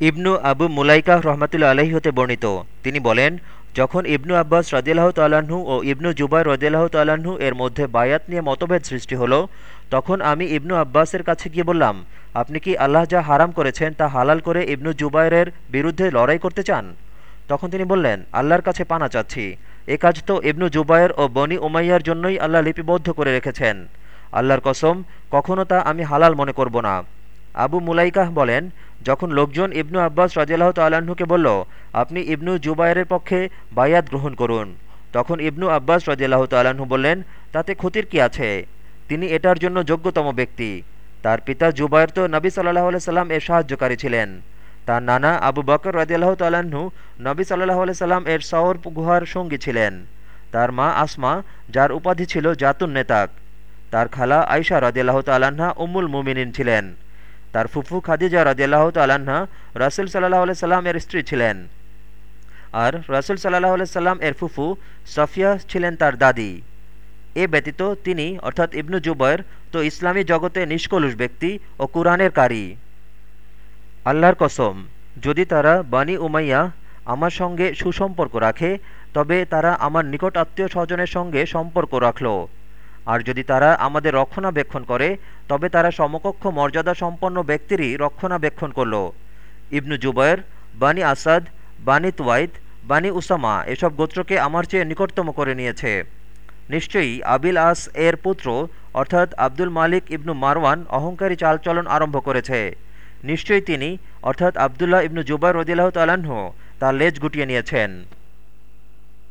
ইবনু আবু মুলাইকা রহমাতুল্লা আলহী হতে বর্ণিত। তিনি বলেন, যখন ইবনু আব্বাস রদিয়াল্লাহ তাল্লাহ্ন ও ইবনু জুবাই রদিয়াল্লাহ তাল্লাহ্ন এর মধ্যে বায়াত নিয়ে মতভেদ সৃষ্টি হলো, তখন আমি ইবনু আব্বাসের কাছে গিয়ে বললাম, আপনি কি আল্লাহ যা হারাম করেছেন তা হালাল করে ইবনু জুবাইরের বিরুদ্ধে লড়াই করতে চান? তখন তিনি বললেন, আল্লাহর কাছে পানা চাচ্ছি। এ কাজ তো ইবনু জুবায়ের ও বনি উমাইয়ার জন্যই আল্লাহ লিপিবদ্ধ করে রেখেছেন। আল্লাহর কসম, কখনো তা আমি হালাল মনে করব না। আবু মুলাইকাহ বলেন, যখন লোকজন ইবনু আব্বাস রাজিয়াল্লাহ তাল্লাহ্নকে বলল, আপনি ইবনু জুবায়ের পক্ষে বায়াত গ্রহণ করুন, তখন ইবনু আব্বাস রাজিয়াল্লাহ তাল্লাহ্ন বললেন, তাতে ক্ষতির কি আছে? তিনি এটার জন্য যোগ্যতম ব্যক্তি। তার পিতা জুবায়ের তো নবী সাল্লাহ সাল্লাম এর সাহায্যকারী ছিলেন। তার নানা আবু বকর রাজিয়াল্লাহ তাল্লাহ্ন নবী সাল্লাহ সাল্লাম এর সওর গুহার সঙ্গী ছিলেন। তার মা আসমা, যার উপাধি ছিল জাতুন নেতাক। তার খালা আয়সা রাজিয়াল্লাহ তাল্লাহা উম্মুল মুমিনিন ছিলেন। তার ফুফু খাদিজা রাজিয়াল্লাহ তাল্লাহা রাসুল সাল্লাহ সাল্লাম এর স্ত্রী ছিলেন। আর রাসুল সাল্লাহ সাল্লাম এর ফুফু সফিয়া ছিলেন তার দাদি। এ ব্যতীত তিনি, অর্থাৎ ইবনু জুবয়ের তো ইসলামী জগতে নিষ্কলুষ ব্যক্তি ও কুরআনের কারি। আল্লাহর কসম, যদি তারা বানি উমাইয়া আমার সঙ্গে সুসম্পর্ক রাখে, তবে তারা আমার নিকট আত্মীয় স্বজনের সঙ্গে সম্পর্ক রাখল। আর যদি তারা আমাদের রক্ষণাবেক্ষণ করে, তবে তারা সমকক্ষ মর্যাদা সম্পন্ন ব্যক্তিরই রক্ষণাবেক্ষণ করল। ইবনু জুবয়ের, বানি আসাদ, বানি তুয়াইদ বানি উসামা এসব গোত্রকে আমার চেয়ে নিকটতম করে নিয়েছে। নিশ্চয়ই আবিল আস এর পুত্র, অর্থাৎ আব্দুল মালিক ইবনু মারওয়ান অহংকারী চালচলন আরম্ভ করেছে। নিশ্চয়ই তিনি, অর্থাৎ আবদুল্লাহ ইবনু জুবাই রদিল্লাহ তালাহ তার লেজ গুটিয়ে নিয়েছেন।